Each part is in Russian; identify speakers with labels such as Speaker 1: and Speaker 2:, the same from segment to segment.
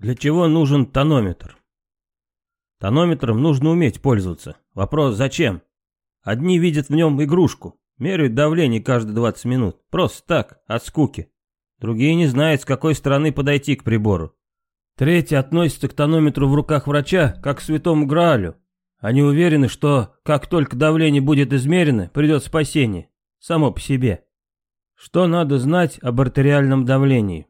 Speaker 1: Для чего нужен тонометр? Тонометром нужно уметь пользоваться. Вопрос зачем? Одни видят в нем игрушку, меряют давление каждые 20 минут. Просто так, от скуки. Другие не знают, с какой стороны подойти к прибору. Третьи относятся к тонометру в руках врача, как к святому Граалю. Они уверены, что как только давление будет измерено, придет спасение. Само по себе. Что надо знать об артериальном давлении?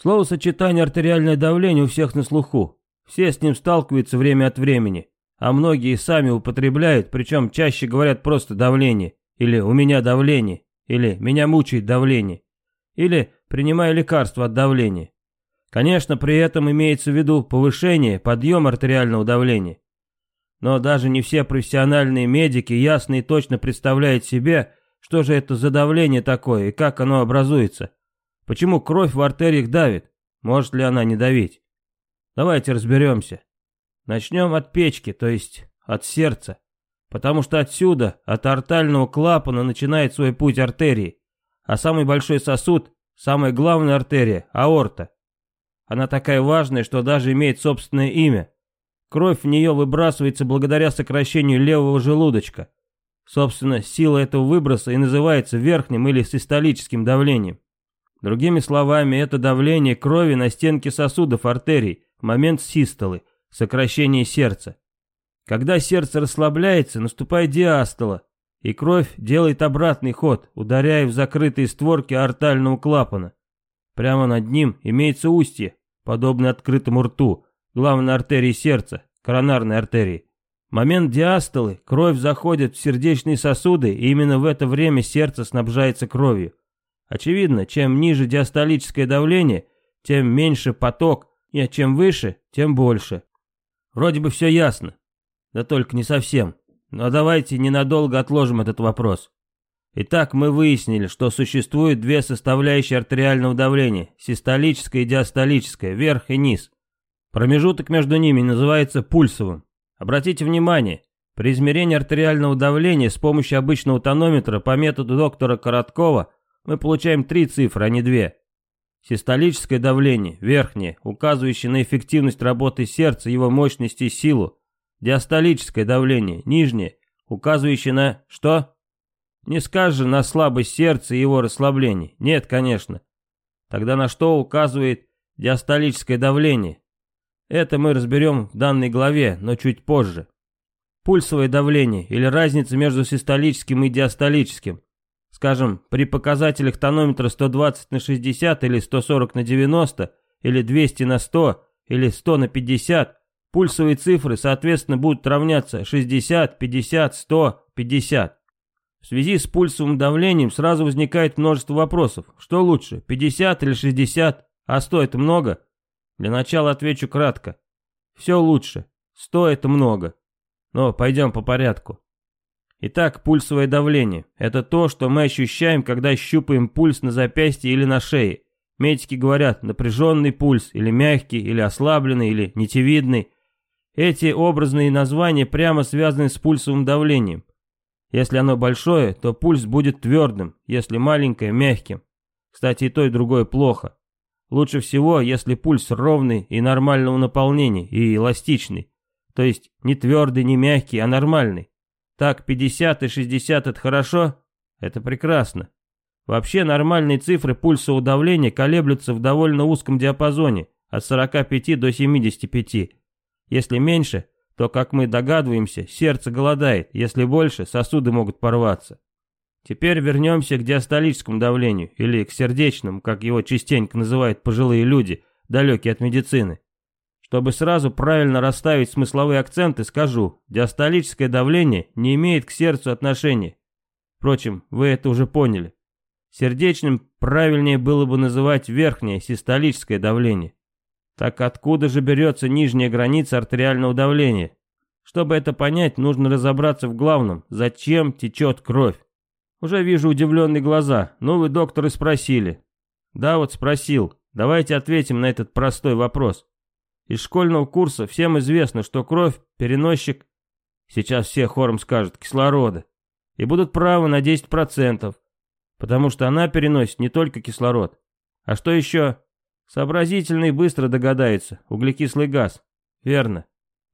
Speaker 1: Словосочетание «артериальное давление» у всех на слуху. Все с ним сталкиваются время от времени, а многие сами употребляют, причем чаще говорят просто «давление», или «у меня давление», или «меня мучает давление», или «принимаю лекарства от давления». Конечно, при этом имеется в виду повышение, подъем артериального давления. Но даже не все профессиональные медики ясно и точно представляют себе, что же это за давление такое и как оно образуется. Почему кровь в артериях давит? Может ли она не давить? Давайте разберемся. Начнем от печки, то есть от сердца. Потому что отсюда, от артального клапана, начинает свой путь артерии. А самый большой сосуд, самая главная артерия – аорта. Она такая важная, что даже имеет собственное имя. Кровь в нее выбрасывается благодаря сокращению левого желудочка. Собственно, сила этого выброса и называется верхним или систолическим давлением. Другими словами, это давление крови на стенки сосудов артерий момент систолы, сокращения сердца. Когда сердце расслабляется, наступает диастола, и кровь делает обратный ход, ударяя в закрытые створки артального клапана. Прямо над ним имеется устье, подобное открытому рту, главной артерии сердца, коронарной артерии. В момент диастолы кровь заходит в сердечные сосуды, и именно в это время сердце снабжается кровью. Очевидно, чем ниже диастолическое давление, тем меньше поток, и чем выше, тем больше. Вроде бы все ясно. Да только не совсем. Но давайте ненадолго отложим этот вопрос. Итак, мы выяснили, что существует две составляющие артериального давления, систолическое и диастолическое, верх и низ. Промежуток между ними называется пульсовым. Обратите внимание, при измерении артериального давления с помощью обычного тонометра по методу доктора Короткова мы получаем три цифры, а не две. Систолическое давление, верхнее, указывающее на эффективность работы сердца, его мощность и силу. Диастолическое давление, нижнее, указывающее на что? Не скажешь же на слабость сердца и его расслабление. Нет, конечно. Тогда на что указывает диастолическое давление? Это мы разберем в данной главе, но чуть позже. Пульсовое давление или разница между систолическим и диастолическим. Скажем, при показателях тонометра 120 на 60 или 140 на 90 или 200 на 100 или 100 на 50, пульсовые цифры, соответственно, будут равняться 60, 50, 100, 50. В связи с пульсовым давлением сразу возникает множество вопросов. Что лучше, 50 или 60? А 100 это много? Для начала отвечу кратко. Все лучше. 100 это много. Но пойдем по порядку. Итак, пульсовое давление – это то, что мы ощущаем, когда щупаем пульс на запястье или на шее. Медики говорят напряженный пульс, или мягкий, или ослабленный, или нитевидный. Эти образные названия прямо связаны с пульсовым давлением. Если оно большое, то пульс будет твердым, если маленькое – мягким. Кстати, и то, и другое плохо. Лучше всего, если пульс ровный и нормального наполнения, и эластичный. То есть не твердый, не мягкий, а нормальный. Так, 50 и 60 это хорошо? Это прекрасно. Вообще нормальные цифры пульсового давления колеблются в довольно узком диапазоне, от 45 до 75. Если меньше, то, как мы догадываемся, сердце голодает, если больше, сосуды могут порваться. Теперь вернемся к диастолическому давлению, или к сердечному, как его частенько называют пожилые люди, далекие от медицины. Чтобы сразу правильно расставить смысловые акценты, скажу, диастолическое давление не имеет к сердцу отношения. Впрочем, вы это уже поняли. Сердечным правильнее было бы называть верхнее систолическое давление. Так откуда же берется нижняя граница артериального давления? Чтобы это понять, нужно разобраться в главном, зачем течет кровь. Уже вижу удивленные глаза, но вы, доктор, и спросили. Да, вот спросил. Давайте ответим на этот простой вопрос. Из школьного курса всем известно, что кровь – переносчик, сейчас все хором скажут, кислорода. И будут правы на 10%, потому что она переносит не только кислород. А что еще? Сообразительные быстро догадаются. Углекислый газ. Верно.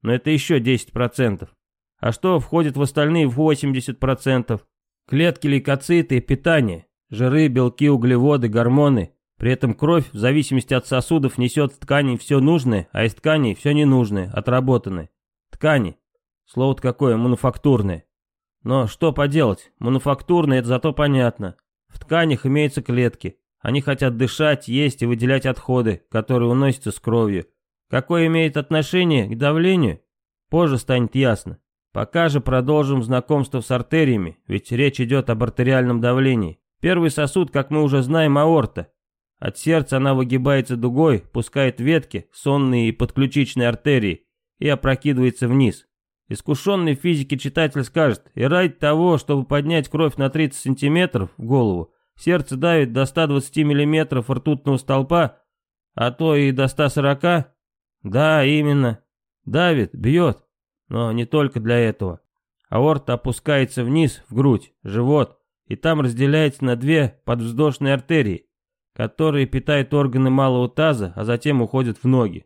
Speaker 1: Но это еще 10%. А что входит в остальные 80%? Клетки, лейкоциты питание. Жиры, белки, углеводы, гормоны. При этом кровь, в зависимости от сосудов, несет в ткани все нужное, а из тканей все ненужное, отработанное. Ткани. Слово-то какое, мануфактурное. Но что поделать, мануфактурное это зато понятно. В тканях имеются клетки. Они хотят дышать, есть и выделять отходы, которые уносятся с кровью. Какое имеет отношение к давлению? Позже станет ясно. Пока же продолжим знакомство с артериями, ведь речь идет об артериальном давлении. Первый сосуд, как мы уже знаем, аорта. От сердца она выгибается дугой, пускает ветки, сонные и подключичные артерии, и опрокидывается вниз. Искушенный в физике читатель скажет, и ради того, чтобы поднять кровь на 30 сантиметров в голову, сердце давит до 120 миллиметров ртутного столпа, а то и до 140. Да, именно. Давит, бьет. Но не только для этого. Аорта опускается вниз, в грудь, живот, и там разделяется на две подвздошные артерии, которые питают органы малого таза, а затем уходят в ноги.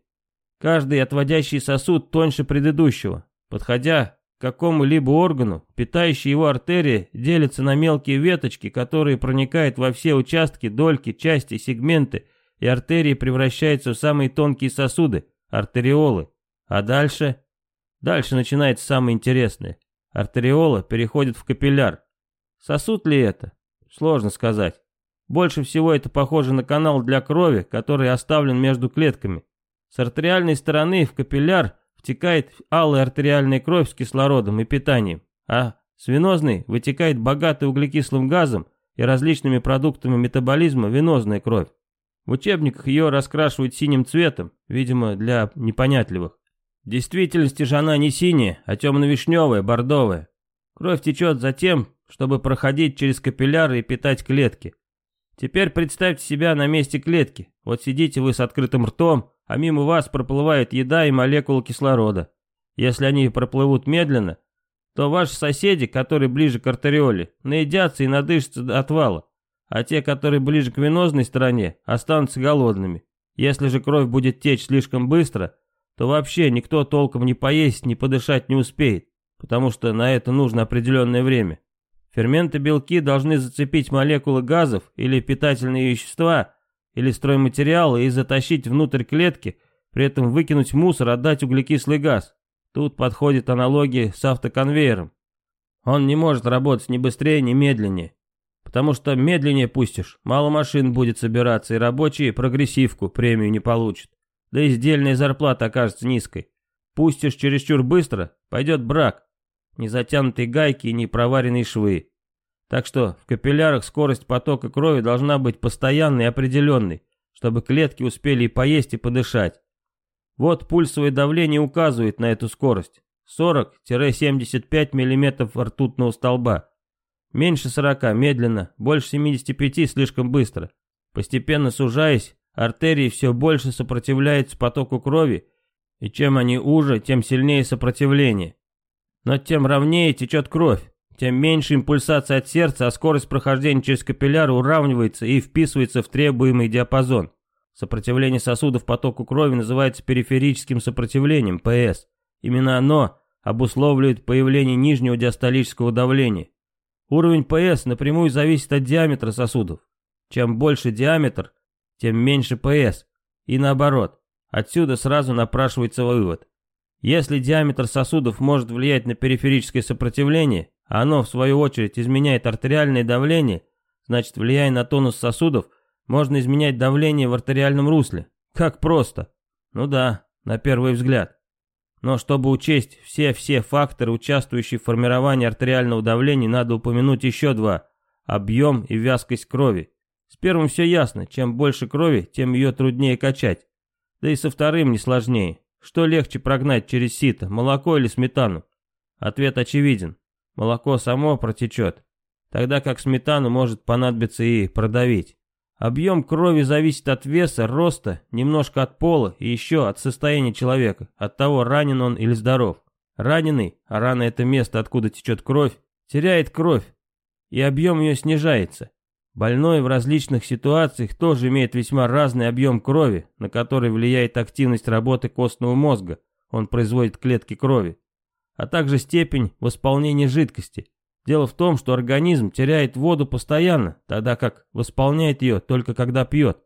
Speaker 1: Каждый отводящий сосуд тоньше предыдущего. Подходя к какому-либо органу, питающая его артерия делится на мелкие веточки, которые проникают во все участки, дольки, части, сегменты, и артерии превращаются в самые тонкие сосуды, артериолы. А дальше? Дальше начинается самое интересное. Артериола переходит в капилляр. Сосуд ли это? Сложно сказать. Больше всего это похоже на канал для крови, который оставлен между клетками. С артериальной стороны в капилляр втекает алая артериальная кровь с кислородом и питанием, а с венозной вытекает богатый углекислым газом и различными продуктами метаболизма венозная кровь. В учебниках ее раскрашивают синим цветом, видимо, для непонятливых. В действительности же она не синяя, а темно-вишневая, бордовая. Кровь течет за тем, чтобы проходить через капилляры и питать клетки. Теперь представьте себя на месте клетки. Вот сидите вы с открытым ртом, а мимо вас проплывает еда и молекулы кислорода. Если они проплывут медленно, то ваши соседи, которые ближе к артериоле, наедятся и надышатся до отвала, а те, которые ближе к венозной стороне, останутся голодными. Если же кровь будет течь слишком быстро, то вообще никто толком не поесть, не подышать не успеет, потому что на это нужно определенное время. Ферменты белки должны зацепить молекулы газов или питательные вещества, или стройматериалы и затащить внутрь клетки, при этом выкинуть мусор, отдать углекислый газ. Тут подходит аналогия с автоконвейером. Он не может работать ни быстрее, ни медленнее. Потому что медленнее пустишь, мало машин будет собираться, и рабочие прогрессивку, премию не получат. Да и издельная зарплата окажется низкой. Пустишь чересчур быстро, пойдет брак. Не затянутые гайки и не проваренные швы. Так что в капиллярах скорость потока крови должна быть постоянной и определенной, чтобы клетки успели и поесть, и подышать. Вот пульсовое давление указывает на эту скорость. 40-75 мм ртутного столба. Меньше 40 медленно, больше 75 слишком быстро. Постепенно сужаясь, артерии все больше сопротивляются потоку крови, и чем они уже, тем сильнее сопротивление. Но тем ровнее течет кровь, тем меньше импульсация от сердца, а скорость прохождения через капилляры уравнивается и вписывается в требуемый диапазон. Сопротивление сосудов потоку крови называется периферическим сопротивлением, ПС. Именно оно обусловливает появление нижнего диастолического давления. Уровень ПС напрямую зависит от диаметра сосудов. Чем больше диаметр, тем меньше ПС. И наоборот. Отсюда сразу напрашивается вывод. Если диаметр сосудов может влиять на периферическое сопротивление, а оно, в свою очередь, изменяет артериальное давление, значит, влияя на тонус сосудов, можно изменять давление в артериальном русле. Как просто. Ну да, на первый взгляд. Но чтобы учесть все-все факторы, участвующие в формировании артериального давления, надо упомянуть еще два – объем и вязкость крови. С первым все ясно, чем больше крови, тем ее труднее качать. Да и со вторым не сложнее. Что легче прогнать через сито, молоко или сметану? Ответ очевиден. Молоко само протечет, тогда как сметану может понадобиться и продавить. Объем крови зависит от веса, роста, немножко от пола и еще от состояния человека, от того, ранен он или здоров. Раненый, а рана это место, откуда течет кровь, теряет кровь, и объем ее снижается. Больной в различных ситуациях тоже имеет весьма разный объем крови, на который влияет активность работы костного мозга, он производит клетки крови, а также степень восполнения жидкости. Дело в том, что организм теряет воду постоянно, тогда как восполняет ее только когда пьет.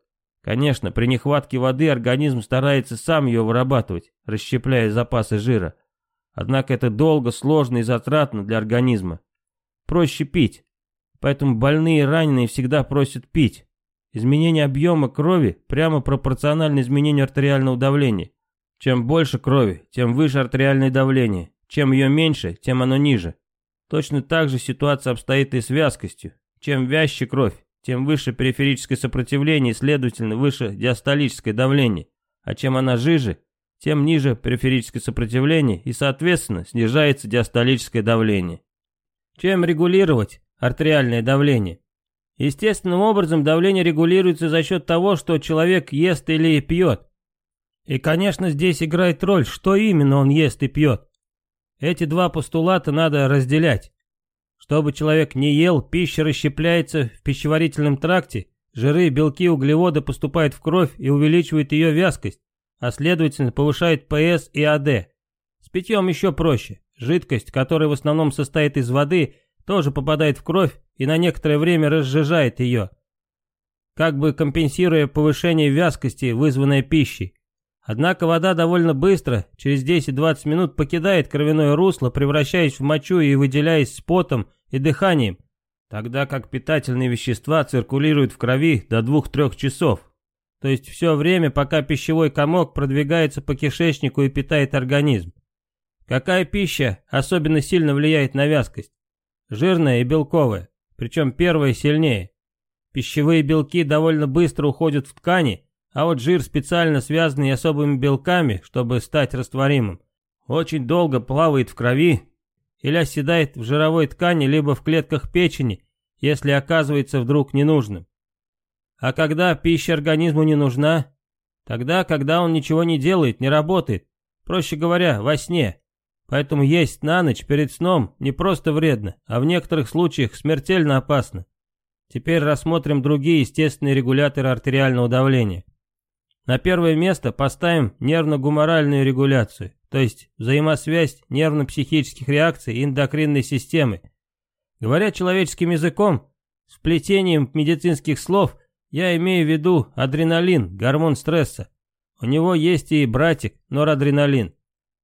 Speaker 1: Конечно, при нехватке воды организм старается сам ее вырабатывать, расщепляя запасы жира. Однако это долго, сложно и затратно для организма. Проще пить. Поэтому больные и раненые всегда просят пить. Изменение объема крови прямо пропорционально изменению артериального давления. Чем больше крови, тем выше артериальное давление. Чем ее меньше, тем оно ниже. Точно так же ситуация обстоит и с вязкостью. Чем вязче кровь, тем выше периферическое сопротивление и, следовательно, выше диастолическое давление. А чем она жиже, тем ниже периферическое сопротивление и, соответственно, снижается диастолическое давление. Чем регулировать артериальное давление. Естественным образом давление регулируется за счет того, что человек ест или пьет. И, конечно, здесь играет роль, что именно он ест и пьет. Эти два постулата надо разделять. Чтобы человек не ел, пища расщепляется в пищеварительном тракте, жиры, белки, углеводы поступают в кровь и увеличивают ее вязкость, а следовательно повышает ПС и АД. С питьем еще проще. Жидкость, которая в основном состоит из воды, тоже попадает в кровь и на некоторое время разжижает ее, как бы компенсируя повышение вязкости, вызванное пищей. Однако вода довольно быстро, через 10-20 минут покидает кровяное русло, превращаясь в мочу и выделяясь с потом и дыханием, тогда как питательные вещества циркулируют в крови до 2-3 часов. То есть все время, пока пищевой комок продвигается по кишечнику и питает организм. Какая пища особенно сильно влияет на вязкость? Жирная и белковая, причем первая сильнее. Пищевые белки довольно быстро уходят в ткани, а вот жир, специально связанный особыми белками, чтобы стать растворимым, очень долго плавает в крови или оседает в жировой ткани либо в клетках печени, если оказывается вдруг ненужным. А когда пища организму не нужна? Тогда, когда он ничего не делает, не работает, проще говоря, во сне. Поэтому есть на ночь перед сном не просто вредно, а в некоторых случаях смертельно опасно. Теперь рассмотрим другие естественные регуляторы артериального давления. На первое место поставим нервно-гуморальную регуляцию, то есть взаимосвязь нервно-психических реакций и эндокринной системы. Говоря человеческим языком, с вплетением медицинских слов, я имею в виду адреналин, гормон стресса. У него есть и братик, норадреналин.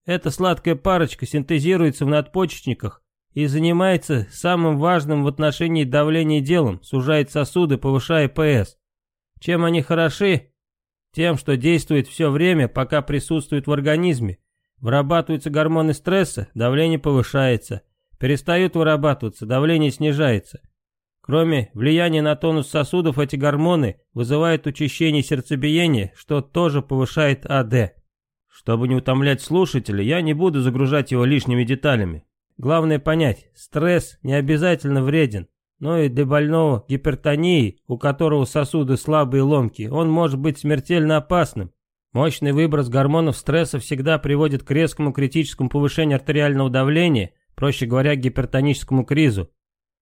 Speaker 1: Эта сладкая парочка синтезируется в надпочечниках и занимается самым важным в отношении давления делом, сужает сосуды, повышая ПС. Чем они хороши? Тем, что действует все время, пока присутствует в организме. Вырабатываются гормоны стресса, давление повышается. Перестают вырабатываться, давление снижается. Кроме влияния на тонус сосудов, эти гормоны вызывают учащение сердцебиения, что тоже повышает АД. Чтобы не утомлять слушателя, я не буду загружать его лишними деталями. Главное понять, стресс не обязательно вреден, но и для больного гипертонии, у которого сосуды слабые и ломкие, он может быть смертельно опасным. Мощный выброс гормонов стресса всегда приводит к резкому критическому повышению артериального давления, проще говоря, к гипертоническому кризу.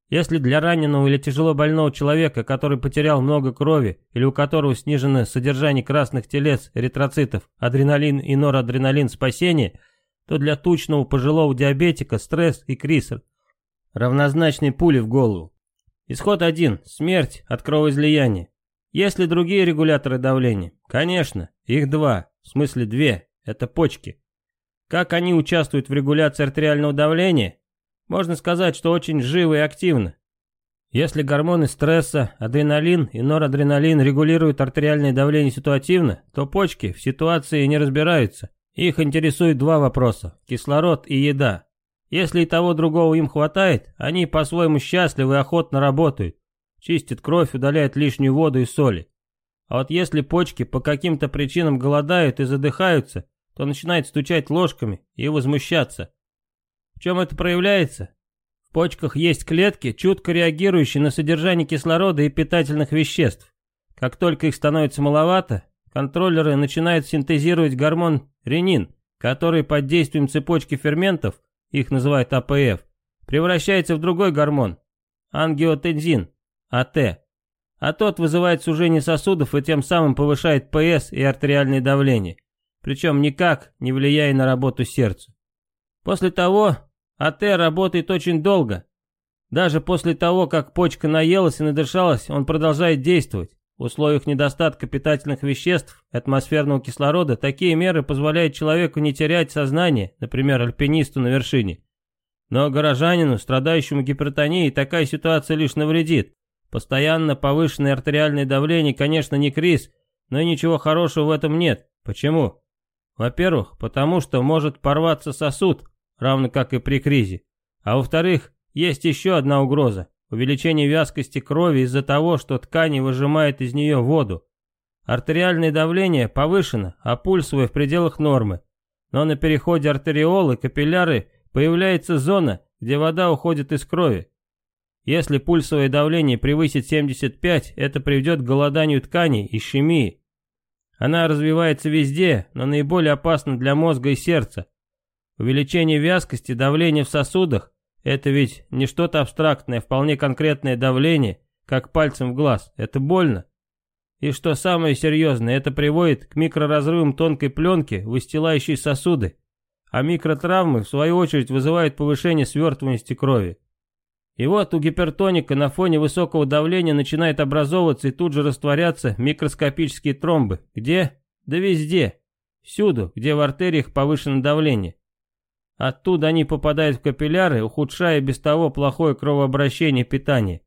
Speaker 1: Если для раненого или тяжело больного человека, который потерял много крови или у которого снижено содержание красных телец, эритроцитов, адреналин и норадреналин спасения, то для тучного пожилого диабетика стресс и криз равнозначные пули в голову. Исход один – смерть от кровоизлияния. Есть ли другие регуляторы давления? Конечно, их два, в смысле две, это почки. Как они участвуют в регуляции артериального давления? Можно сказать, что очень живо и активно. Если гормоны стресса, адреналин и норадреналин регулируют артериальное давление ситуативно, то почки в ситуации не разбираются. Их интересует два вопроса – кислород и еда. Если и того другого им хватает, они по-своему счастливы и охотно работают. Чистят кровь, удаляют лишнюю воду и соли. А вот если почки по каким-то причинам голодают и задыхаются, то начинают стучать ложками и возмущаться. В чем это проявляется? В почках есть клетки, чутко реагирующие на содержание кислорода и питательных веществ. Как только их становится маловато, контроллеры начинают синтезировать гормон ренин, который под действием цепочки ферментов, их называют АПФ, превращается в другой гормон, ангиотензин, АТ. а тот вызывает сужение сосудов и тем самым повышает ПС и артериальное давление, причем никак не влияя на работу сердца. После того АТ работает очень долго. Даже после того, как почка наелась и надышалась, он продолжает действовать. В условиях недостатка питательных веществ атмосферного кислорода такие меры позволяют человеку не терять сознание, например, альпинисту на вершине. Но горожанину, страдающему гипертонией, такая ситуация лишь навредит. Постоянно повышенное артериальное давление, конечно, не криз, но и ничего хорошего в этом нет. Почему? Во-первых, потому что может порваться сосуд, равно как и при кризе. А во-вторых, есть еще одна угроза – увеличение вязкости крови из-за того, что ткани выжимают из нее воду. Артериальное давление повышено, а пульсовое в пределах нормы. Но на переходе артериолы, капилляры появляется зона, где вода уходит из крови. Если пульсовое давление превысит 75, это приведет к голоданию тканей, ишемии. Она развивается везде, но наиболее опасна для мозга и сердца. Увеличение вязкости давления в сосудах – это ведь не что-то абстрактное, вполне конкретное давление, как пальцем в глаз. Это больно. И что самое серьезное, это приводит к микроразрывам тонкой пленки, выстилающей сосуды. А микротравмы, в свою очередь, вызывают повышение свертываемости крови. И вот у гипертоника на фоне высокого давления начинает образовываться и тут же растворяться микроскопические тромбы. Где? Да везде. Всюду, где в артериях повышено давление. Оттуда они попадают в капилляры, ухудшая без того плохое кровообращение питания.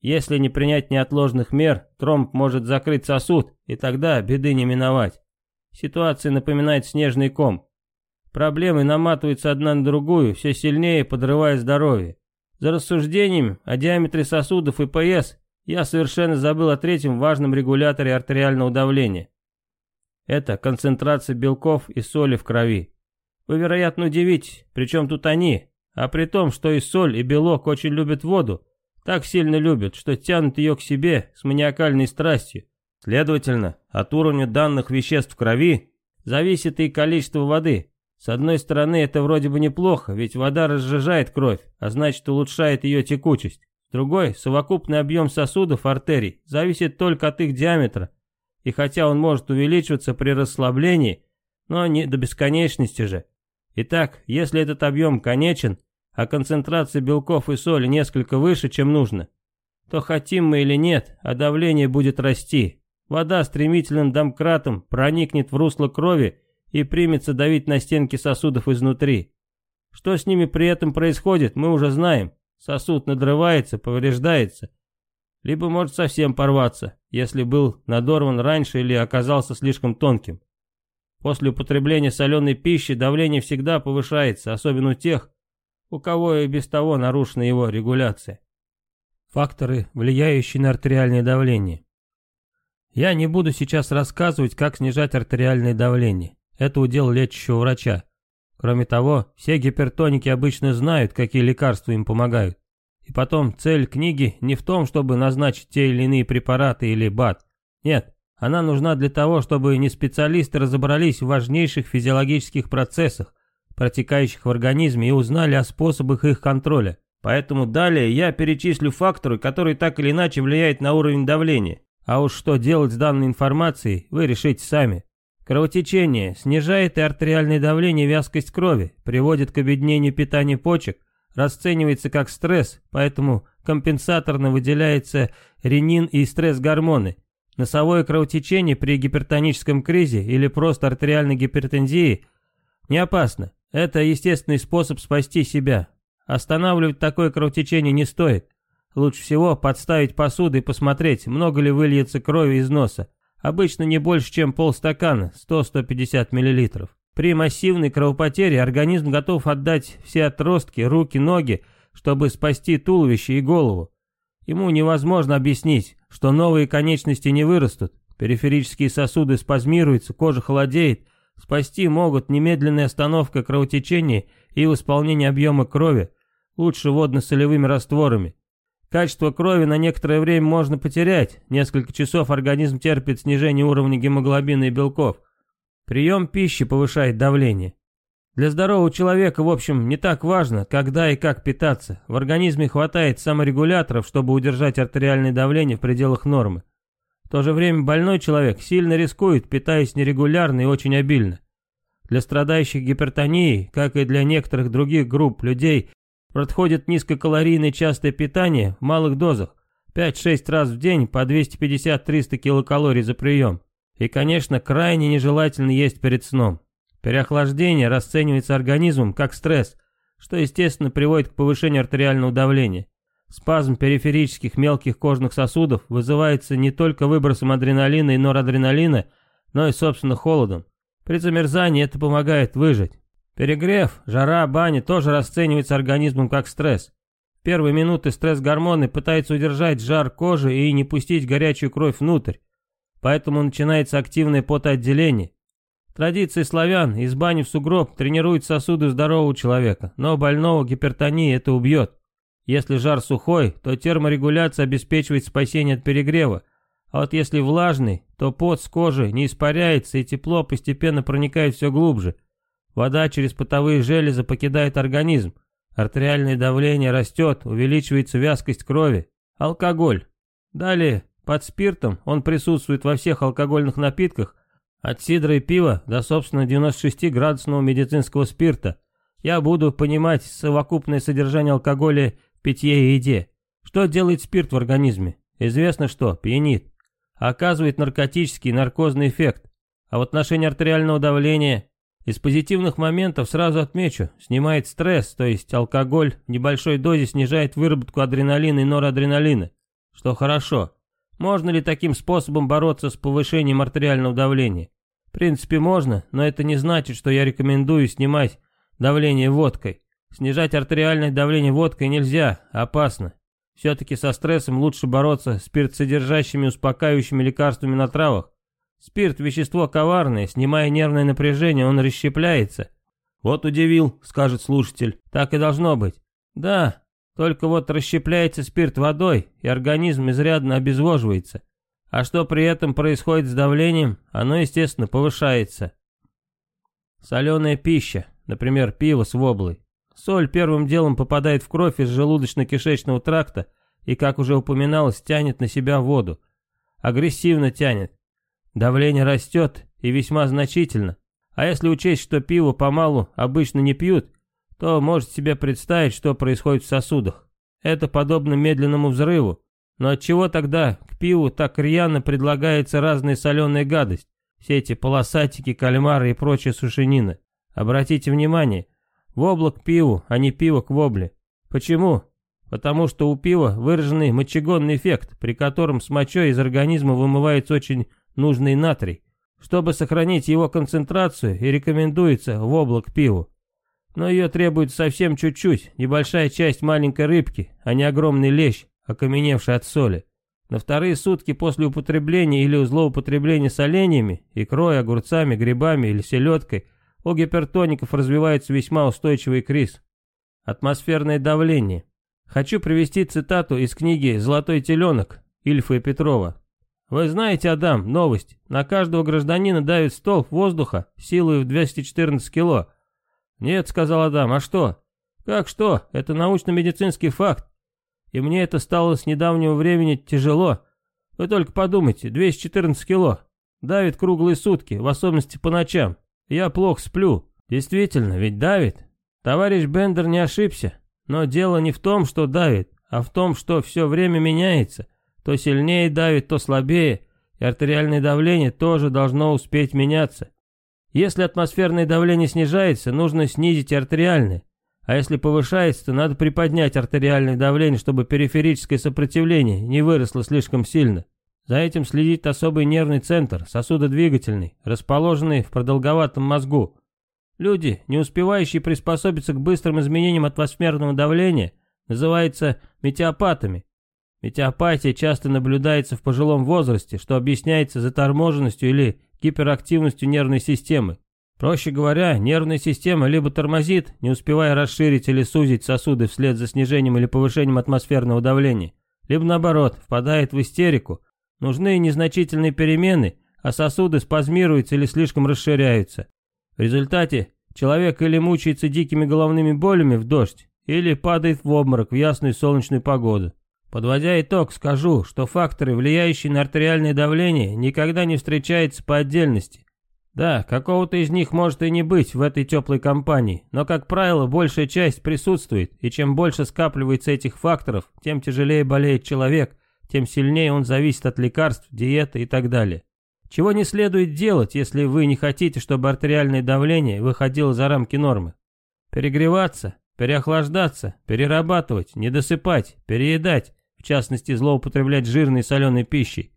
Speaker 1: Если не принять неотложных мер, тромб может закрыть сосуд, и тогда беды не миновать. Ситуация напоминает снежный ком. Проблемы наматываются одна на другую, все сильнее подрывая здоровье. За рассуждением о диаметре сосудов и ПС я совершенно забыл о третьем важном регуляторе артериального давления. Это концентрация белков и соли в крови. Вы, вероятно, удивитесь, причем тут они, а при том, что и соль, и белок очень любят воду, так сильно любят, что тянут ее к себе с маниакальной страстью. Следовательно, от уровня данных веществ в крови зависит и количество воды. С одной стороны, это вроде бы неплохо, ведь вода разжижает кровь, а значит улучшает ее текучесть. С другой, совокупный объем сосудов артерий зависит только от их диаметра, и хотя он может увеличиваться при расслаблении, но не до бесконечности же. Итак, если этот объем конечен, а концентрация белков и соли несколько выше, чем нужно, то хотим мы или нет, а давление будет расти. Вода стремительным домкратом проникнет в русло крови и примется давить на стенки сосудов изнутри. Что с ними при этом происходит, мы уже знаем. Сосуд надрывается, повреждается. Либо может совсем порваться, если был надорван раньше или оказался слишком тонким. После употребления соленой пищи давление всегда повышается, особенно у тех, у кого и без того нарушена его регуляция. Факторы, влияющие на артериальное давление. Я не буду сейчас рассказывать, как снижать артериальное давление. Это удел лечащего врача. Кроме того, все гипертоники обычно знают, какие лекарства им помогают. И потом, цель книги не в том, чтобы назначить те или иные препараты или БАД. Нет, она нужна для того, чтобы не специалисты разобрались в важнейших физиологических процессах, протекающих в организме, и узнали о способах их контроля. Поэтому далее я перечислю факторы, которые так или иначе влияют на уровень давления. А уж что делать с данной информацией, вы решите сами. Кровотечение снижает и артериальное давление и вязкость крови, приводит к обеднению питания почек, расценивается как стресс, поэтому компенсаторно выделяется ренин и стресс-гормоны – Носовое кровотечение при гипертоническом кризе или просто артериальной гипертензии не опасно. Это естественный способ спасти себя. Останавливать такое кровотечение не стоит. Лучше всего подставить посуду и посмотреть, много ли выльется крови из носа. Обычно не больше, чем полстакана, 100-150 мл. При массивной кровопотере организм готов отдать все отростки, руки, ноги, чтобы спасти туловище и голову. Ему невозможно объяснить, что новые конечности не вырастут, периферические сосуды спазмируются, кожа холодеет, спасти могут немедленная остановка кровотечения и восполнение объема крови, лучше водно-солевыми растворами. Качество крови на некоторое время можно потерять, несколько часов организм терпит снижение уровня гемоглобина и белков. Прием пищи повышает давление. Для здорового человека, в общем, не так важно, когда и как питаться. В организме хватает саморегуляторов, чтобы удержать артериальное давление в пределах нормы. В то же время больной человек сильно рискует, питаясь нерегулярно и очень обильно. Для страдающих гипертонией, как и для некоторых других групп людей, подходит низкокалорийное частое питание в малых дозах, 5-6 раз в день по 250-300 килокалорий за прием. И, конечно, крайне нежелательно есть перед сном. Переохлаждение расценивается организмом как стресс, что, естественно, приводит к повышению артериального давления. Спазм периферических мелких кожных сосудов вызывается не только выбросом адреналина и норадреналина, но и, собственно, холодом. При замерзании это помогает выжить. Перегрев, жара, баня тоже расценивается организмом как стресс. В первые минуты стресс-гормоны пытаются удержать жар кожи и не пустить горячую кровь внутрь. Поэтому начинается активное потоотделение. Традиции славян из бани в сугроб тренируют сосуды здорового человека, но больного гипертонии это убьет. Если жар сухой, то терморегуляция обеспечивает спасение от перегрева, а вот если влажный, то пот с кожи не испаряется и тепло постепенно проникает все глубже. Вода через потовые железы покидает организм, артериальное давление растет, увеличивается вязкость крови. Алкоголь. Далее, под спиртом он присутствует во всех алкогольных напитках, от сидра и пива до, собственно, 96-градусного медицинского спирта. Я буду понимать совокупное содержание алкоголя в питье и еде. Что делает спирт в организме? Известно что, пьянит. Оказывает наркотический наркозный эффект. А в отношении артериального давления из позитивных моментов сразу отмечу, снимает стресс, то есть алкоголь в небольшой дозе снижает выработку адреналина и норадреналина, что хорошо. Можно ли таким способом бороться с повышением артериального давления? В принципе можно, но это не значит, что я рекомендую снимать давление водкой. Снижать артериальное давление водкой нельзя, опасно. Все-таки со стрессом лучше бороться спиртсодержащими успокаивающими лекарствами на травах. Спирт – вещество коварное, снимая нервное напряжение, он расщепляется. Вот удивил, скажет слушатель, так и должно быть. Да, только вот расщепляется спирт водой, и организм изрядно обезвоживается. А что при этом происходит с давлением, оно, естественно, повышается. Соленая пища, например, пиво с воблой. Соль первым делом попадает в кровь из желудочно-кишечного тракта и, как уже упоминалось, тянет на себя воду. Агрессивно тянет. Давление растет и весьма значительно. А если учесть, что пиво помалу обычно не пьют, то можете себе представить, что происходит в сосудах. Это подобно медленному взрыву. Но от чего тогда к пиву так рьяно предлагается разная соленая гадость? Все эти полосатики, кальмары и прочая сушенина. Обратите внимание, вобло к пиву, а не пиво к вобле. Почему? Потому что у пива выраженный мочегонный эффект, при котором с мочой из организма вымывается очень нужный натрий. Чтобы сохранить его концентрацию и рекомендуется вобло к пиву но ее требует совсем чуть-чуть, небольшая часть маленькой рыбки, а не огромный лещ, окаменевший от соли. На вторые сутки после употребления или злоупотребления соленьями, икрой, огурцами, грибами или селедкой у гипертоников развивается весьма устойчивый криз. Атмосферное давление. Хочу привести цитату из книги «Золотой теленок» Ильфа и Петрова. Вы знаете, Адам, новость. На каждого гражданина давит столб воздуха силой в 214 кило, «Нет», — сказал Адам, — «а что?» «Как что? Это научно-медицинский факт. И мне это стало с недавнего времени тяжело. Вы только подумайте, 214 кило. Давит круглые сутки, в особенности по ночам. Я плохо сплю. Действительно, ведь давит. Товарищ Бендер не ошибся. Но дело не в том, что давит, а в том, что все время меняется. То сильнее давит, то слабее, и артериальное давление тоже должно успеть меняться. Если атмосферное давление снижается, нужно снизить артериальное. А если повышается, то надо приподнять артериальное давление, чтобы периферическое сопротивление не выросло слишком сильно. За этим следит особый нервный центр, сосудодвигательный, расположенный в продолговатом мозгу. Люди, не успевающие приспособиться к быстрым изменениям атмосферного давления, называются метеопатами. Метеопатия часто наблюдается в пожилом возрасте, что объясняется заторможенностью или гиперактивностью нервной системы. Проще говоря, нервная система либо тормозит, не успевая расширить или сузить сосуды вслед за снижением или повышением атмосферного давления, либо наоборот, впадает в истерику. Нужны незначительные перемены, а сосуды спазмируются или слишком расширяются. В результате человек или мучается дикими головными болями в дождь, или падает в обморок в ясную солнечную погоду. Подводя итог, скажу, что факторы, влияющие на артериальное давление, никогда не встречаются по отдельности. Да, какого-то из них может и не быть в этой теплой компании, но, как правило, большая часть присутствует, и чем больше скапливается этих факторов, тем тяжелее болеет человек, тем сильнее он зависит от лекарств, диеты и так далее. Чего не следует делать, если вы не хотите, чтобы артериальное давление выходило за рамки нормы? Перегреваться, переохлаждаться, перерабатывать, недосыпать, переедать, в частности злоупотреблять жирной соленой пищей,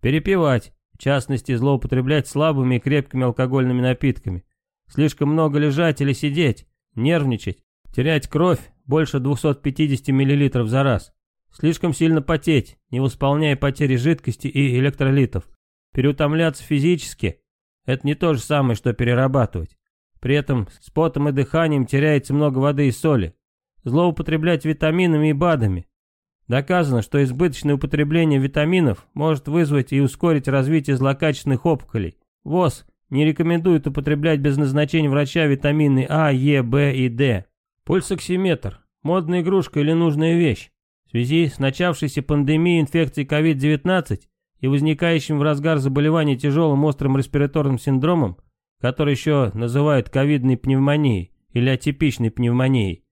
Speaker 1: перепивать, в частности злоупотреблять слабыми и крепкими алкогольными напитками, слишком много лежать или сидеть, нервничать, терять кровь больше 250 мл за раз, слишком сильно потеть, не восполняя потери жидкости и электролитов, переутомляться физически – это не то же самое, что перерабатывать. При этом с потом и дыханием теряется много воды и соли. Злоупотреблять витаминами и БАДами, Доказано, что избыточное употребление витаминов может вызвать и ускорить развитие злокачественных опухолей. ВОЗ не рекомендует употреблять без назначения врача витамины А, Е, Б и Д. Пульсоксиметр – модная игрушка или нужная вещь. В связи с начавшейся пандемией инфекции COVID-19 и возникающим в разгар заболевания тяжелым острым респираторным синдромом, который еще называют ковидной пневмонией или атипичной пневмонией,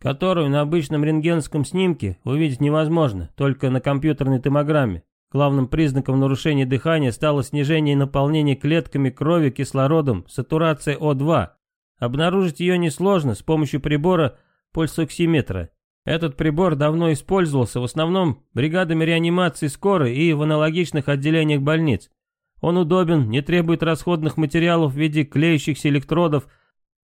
Speaker 1: которую на обычном рентгенском снимке увидеть невозможно, только на компьютерной томограмме. Главным признаком нарушения дыхания стало снижение наполнения клетками крови кислородом, сатурация О2. Обнаружить ее несложно с помощью прибора пульсоксиметра. Этот прибор давно использовался в основном бригадами реанимации скорой и в аналогичных отделениях больниц. Он удобен, не требует расходных материалов в виде клеющихся электродов,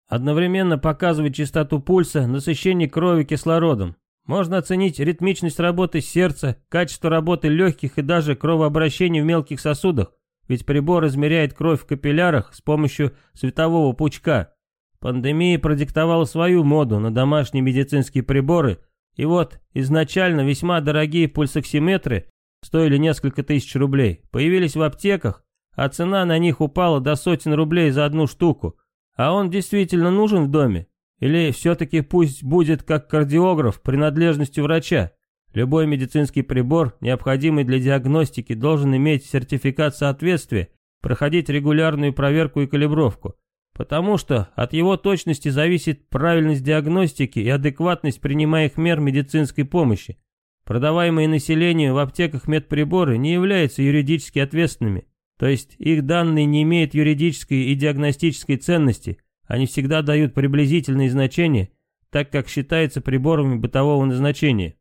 Speaker 1: Одновременно показывает частоту пульса, насыщение крови кислородом. Можно оценить ритмичность работы сердца, качество работы легких и даже кровообращение в мелких сосудах, ведь прибор измеряет кровь в капиллярах с помощью светового пучка. Пандемия продиктовала свою моду на домашние медицинские приборы, и вот изначально весьма дорогие пульсоксиметры стоили несколько тысяч рублей, появились в аптеках, а цена на них упала до сотен рублей за одну штуку – а он действительно нужен в доме? Или все-таки пусть будет как кардиограф принадлежностью врача? Любой медицинский прибор, необходимый для диагностики, должен иметь сертификат соответствия, проходить регулярную проверку и калибровку. Потому что от его точности зависит правильность диагностики и адекватность принимаемых мер медицинской помощи. Продаваемые населению в аптеках медприборы не являются юридически ответственными. То есть их данные не имеют юридической и диагностической ценности, они всегда дают приблизительные значения, так как считаются приборами бытового назначения.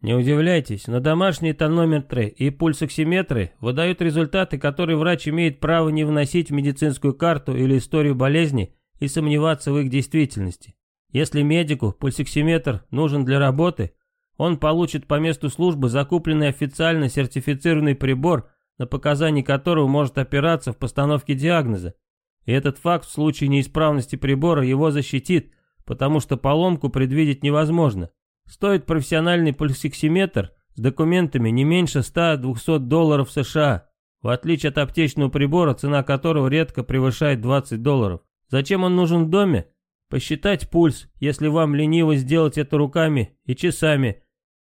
Speaker 1: Не удивляйтесь, но домашние тонометры и пульсоксиметры выдают результаты, которые врач имеет право не вносить в медицинскую карту или историю болезни и сомневаться в их действительности. Если медику пульсоксиметр нужен для работы, он получит по месту службы закупленный официально сертифицированный прибор – на показания которого может опираться в постановке диагноза. И этот факт в случае неисправности прибора его защитит, потому что поломку предвидеть невозможно. Стоит профессиональный пульсиксиметр с документами не меньше 100-200 долларов США, в отличие от аптечного прибора, цена которого редко превышает 20 долларов. Зачем он нужен в доме? Посчитать пульс, если вам лениво сделать это руками и часами,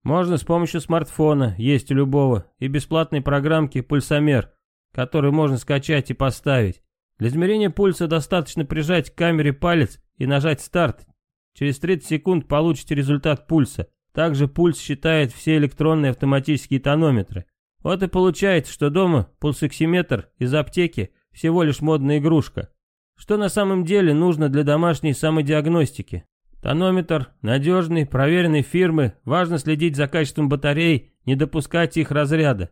Speaker 1: можно с помощью смартфона, есть у любого, и бесплатной программки «Пульсомер», который можно скачать и поставить. Для измерения пульса достаточно прижать к камере палец и нажать «Старт». Через 30 секунд получите результат пульса. Также пульс считает все электронные автоматические тонометры. Вот и получается, что дома пульсоксиметр из аптеки всего лишь модная игрушка. Что на самом деле нужно для домашней самодиагностики? Тонометр надежный, проверенный фирмы, важно следить за качеством батарей, не допускать их разряда.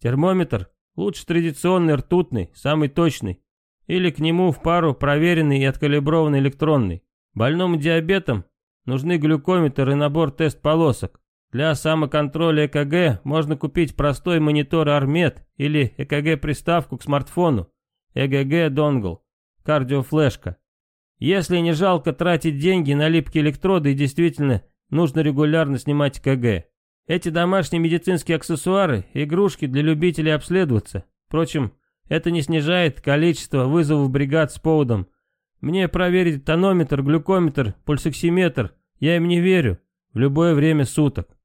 Speaker 1: Термометр лучше традиционный ртутный, самый точный. Или к нему в пару проверенный и откалиброванный электронный. Больному диабетом нужны глюкометр и набор тест-полосок. Для самоконтроля ЭКГ можно купить простой монитор Армед или ЭКГ-приставку к смартфону. ЭГГ-донгл, кардиофлешка. Если не жалко тратить деньги на липкие электроды и действительно нужно регулярно снимать КГ. Эти домашние медицинские аксессуары – игрушки для любителей обследоваться. Впрочем, это не снижает количество вызовов бригад с поводом Мне проверить тонометр, глюкометр, пульсоксиметр. Я им не верю. В любое время суток.